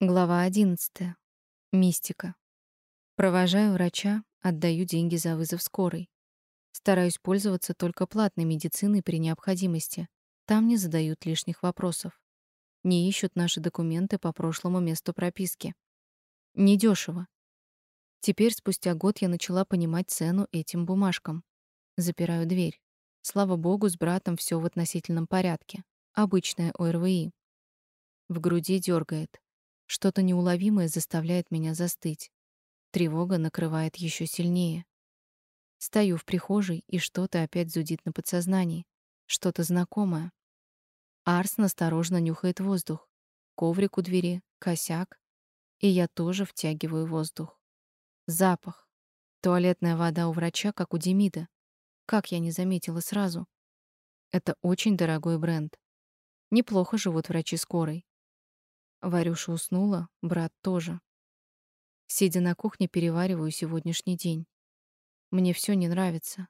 Глава 11. Мистика. Провожаю врача, отдаю деньги за вызов скорой. Стараюсь пользоваться только платной медициной при необходимости. Там не задают лишних вопросов. Не ищут наши документы по прошлому месту прописки. Недешево. Теперь, спустя год, я начала понимать цену этим бумажкам. Запираю дверь. Слава богу, с братом все в относительном порядке. Обычная ОРВИ. В груди дергает. Что-то неуловимое заставляет меня застыть. Тревога накрывает еще сильнее. Стою в прихожей, и что-то опять зудит на подсознании. Что-то знакомое. Арс насторожно нюхает воздух. Коврик у двери, косяк. И я тоже втягиваю воздух. Запах. Туалетная вода у врача, как у Демида. Как я не заметила сразу. Это очень дорогой бренд. Неплохо живут врачи скорой. Варюша уснула, брат тоже. Сидя на кухне, перевариваю сегодняшний день. Мне все не нравится.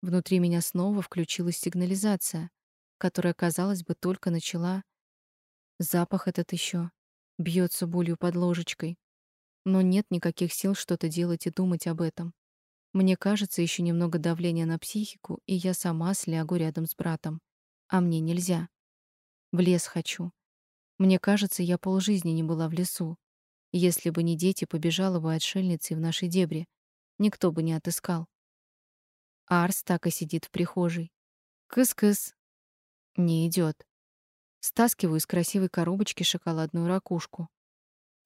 Внутри меня снова включилась сигнализация, которая, казалось бы, только начала. Запах этот еще бьется болью под ложечкой. Но нет никаких сил что-то делать и думать об этом. Мне кажется, еще немного давления на психику, и я сама слягу рядом с братом. А мне нельзя. В лес хочу. Мне кажется, я полжизни не была в лесу. Если бы не дети, побежала бы отшельницей в наши дебри. Никто бы не отыскал. Арс так и сидит в прихожей. Кыс-кыс. Не идет. Стаскиваю из красивой коробочки шоколадную ракушку.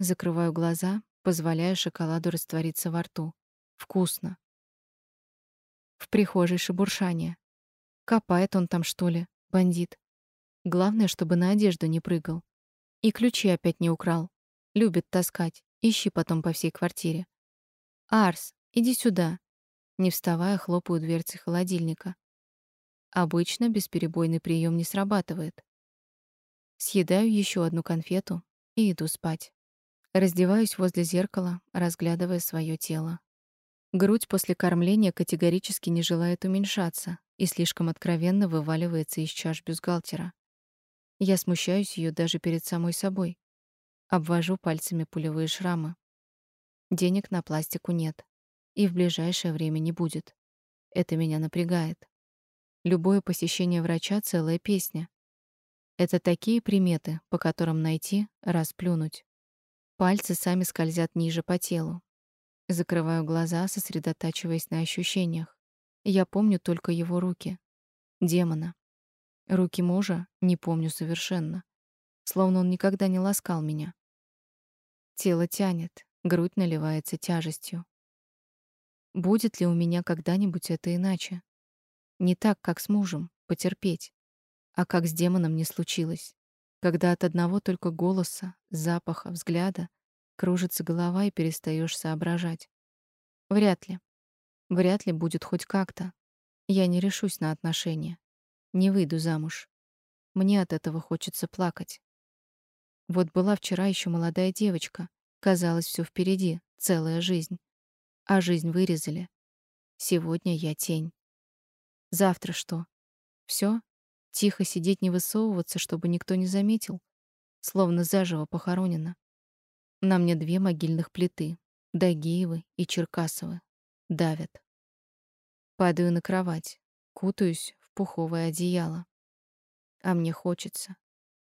Закрываю глаза, позволяя шоколаду раствориться во рту. Вкусно. В прихожей шебуршание. Копает он там, что ли, бандит. Главное, чтобы на одежду не прыгал. И ключи опять не украл. Любит таскать. Ищи потом по всей квартире. Арс, иди сюда. Не вставая, хлопаю дверцы холодильника. Обычно бесперебойный прием не срабатывает. Съедаю еще одну конфету и иду спать. Раздеваюсь возле зеркала, разглядывая свое тело. Грудь после кормления категорически не желает уменьшаться и слишком откровенно вываливается из чаш бюстгальтера. Я смущаюсь ее даже перед самой собой. Обвожу пальцами пулевые шрамы. Денег на пластику нет. И в ближайшее время не будет. Это меня напрягает. Любое посещение врача — целая песня. Это такие приметы, по которым найти, расплюнуть. Пальцы сами скользят ниже по телу. Закрываю глаза, сосредотачиваясь на ощущениях. Я помню только его руки. Демона. Руки мужа не помню совершенно. Словно он никогда не ласкал меня. Тело тянет, грудь наливается тяжестью. Будет ли у меня когда-нибудь это иначе? Не так, как с мужем, потерпеть, а как с демоном не случилось, когда от одного только голоса, запаха, взгляда кружится голова и перестаешь соображать. Вряд ли. Вряд ли будет хоть как-то. Я не решусь на отношения. Не выйду замуж. Мне от этого хочется плакать. Вот была вчера еще молодая девочка. Казалось, все впереди, целая жизнь. А жизнь вырезали. Сегодня я тень. Завтра что? Все? Тихо сидеть, не высовываться, чтобы никто не заметил? Словно заживо похоронено. На мне две могильных плиты. Дагиевы и Черкасовы. Давят. Падаю на кровать. Кутаюсь пуховое одеяло. А мне хочется.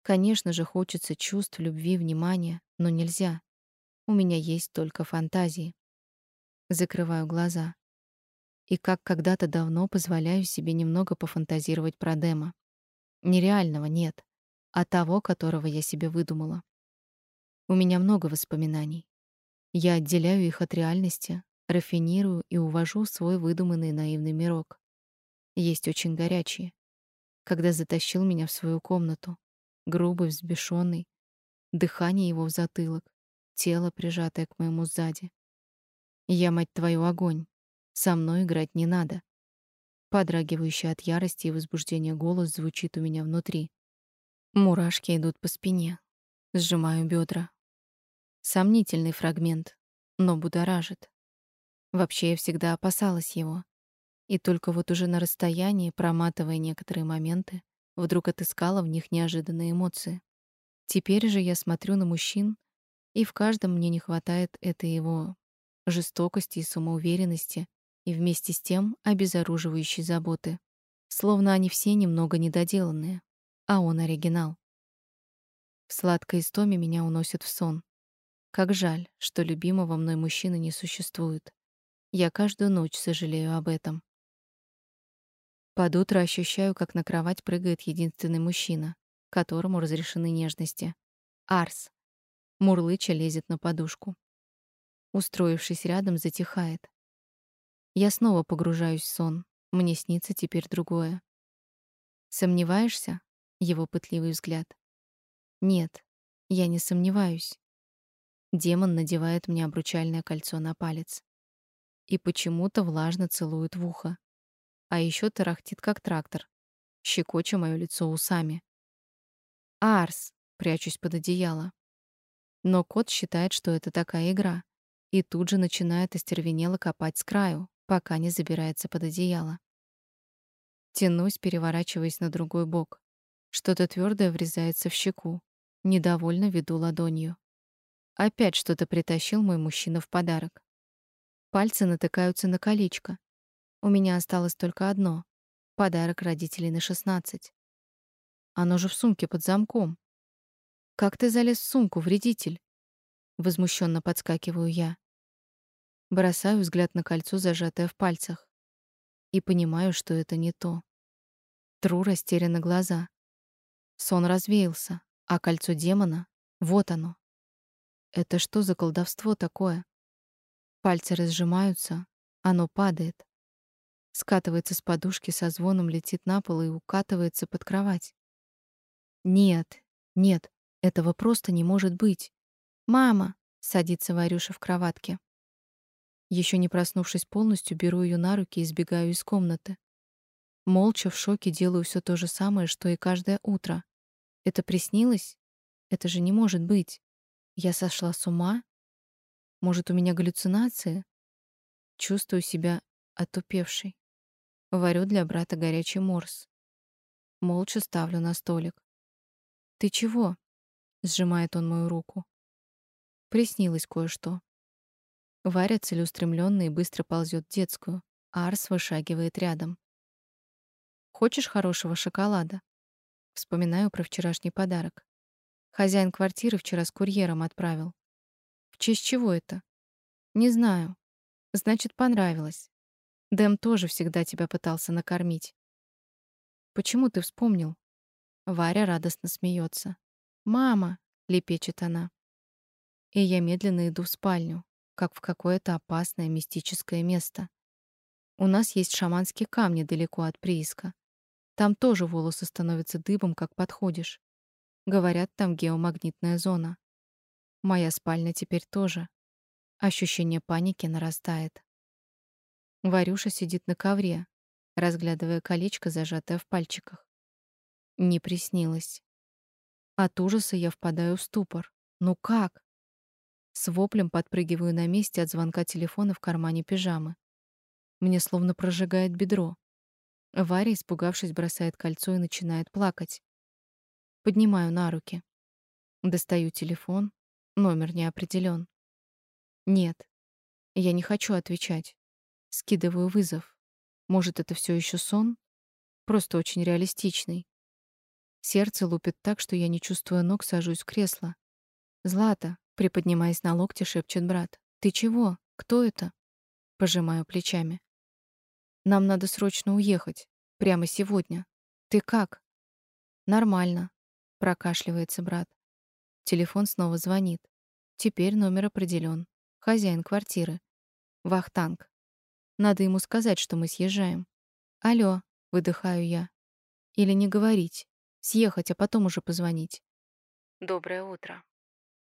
Конечно же, хочется чувств, любви, внимания, но нельзя. У меня есть только фантазии. Закрываю глаза. И как когда-то давно позволяю себе немного пофантазировать про Дема. Нереального нет, а того, которого я себе выдумала. У меня много воспоминаний. Я отделяю их от реальности, рафинирую и увожу в свой выдуманный наивный мирок. Есть очень горячие. Когда затащил меня в свою комнату, грубый, взбешенный, дыхание его в затылок, тело, прижатое к моему сзади. Я, мать твою, огонь. Со мной играть не надо. Подрагивающий от ярости и возбуждения голос звучит у меня внутри. Мурашки идут по спине. Сжимаю бедра. Сомнительный фрагмент, но будоражит. Вообще я всегда опасалась его. И только вот уже на расстоянии, проматывая некоторые моменты, вдруг отыскала в них неожиданные эмоции. Теперь же я смотрю на мужчин, И в каждом мне не хватает этой его жестокости и самоуверенности, и вместе с тем обезоруживающей заботы. Словно они все немного недоделанные, а он оригинал. В сладкой истоме меня уносит в сон. Как жаль, что любимого мной мужчины не существует. Я каждую ночь сожалею об этом. Под утро ощущаю, как на кровать прыгает единственный мужчина, которому разрешены нежности. Арс. Мурлыча лезет на подушку. Устроившись рядом, затихает. Я снова погружаюсь в сон. Мне снится теперь другое. Сомневаешься? Его пытливый взгляд. Нет, я не сомневаюсь. Демон надевает мне обручальное кольцо на палец и почему-то влажно целует в ухо. А еще тарахтит как трактор, щекоча моё лицо усами. Арс, прячусь под одеяло. Но кот считает, что это такая игра, и тут же начинает остервенело копать с краю, пока не забирается под одеяло. Тянусь, переворачиваясь на другой бок. Что-то твердое врезается в щеку. Недовольно веду ладонью. Опять что-то притащил мой мужчина в подарок. Пальцы натыкаются на колечко. У меня осталось только одно — подарок родителей на шестнадцать. Оно же в сумке под замком. Как ты залез в сумку, вредитель? Возмущенно подскакиваю я. Бросаю взгляд на кольцо, зажатое в пальцах, и понимаю, что это не то. Тру растерянно глаза. Сон развеялся, а кольцо демона — вот оно. Это что за колдовство такое? Пальцы разжимаются, оно падает. Скатывается с подушки, со звоном летит на пол и укатывается под кровать. Нет, нет, этого просто не может быть. Мама, садится Варюша в кроватке. Еще не проснувшись полностью, беру ее на руки и сбегаю из комнаты. Молча в шоке делаю все то же самое, что и каждое утро. Это приснилось? Это же не может быть. Я сошла с ума? Может, у меня галлюцинации? Чувствую себя отупевшей. Варю для брата горячий морс. Молча ставлю на столик. «Ты чего?» — сжимает он мою руку. Приснилось кое-что. Варя целеустремленно и быстро ползет в детскую, а Арс вышагивает рядом. «Хочешь хорошего шоколада?» Вспоминаю про вчерашний подарок. Хозяин квартиры вчера с курьером отправил. В честь чего это? Не знаю. Значит, понравилось. Дэм тоже всегда тебя пытался накормить. Почему ты вспомнил? Варя радостно смеется. Мама, лепечет она. И я медленно иду в спальню, как в какое-то опасное мистическое место. У нас есть шаманские камни далеко от прииска. Там тоже волосы становятся дыбом, как подходишь. Говорят, там геомагнитная зона. Моя спальня теперь тоже. Ощущение паники нарастает. Варюша сидит на ковре, разглядывая колечко, зажатое в пальчиках. Не приснилось. От ужаса я впадаю в ступор. Ну как? С воплем подпрыгиваю на месте от звонка телефона в кармане пижамы. Мне словно прожигает бедро. Варя, испугавшись, бросает кольцо и начинает плакать. Поднимаю на руки. Достаю телефон. Номер не определен. Нет. Я не хочу отвечать. Скидываю вызов. Может, это все еще сон? Просто очень реалистичный. Сердце лупит так, что я, не чувствуя ног, сажусь в кресло. «Злата», приподнимаясь на локте, шепчет брат. «Ты чего? Кто это?» Пожимаю плечами. «Нам надо срочно уехать. Прямо сегодня. Ты как?» «Нормально», — прокашливается брат. Телефон снова звонит. Теперь номер определен. Хозяин квартиры. Вахтанг. Надо ему сказать, что мы съезжаем. Алло, выдыхаю я. Или не говорить. Съехать, а потом уже позвонить. Доброе утро.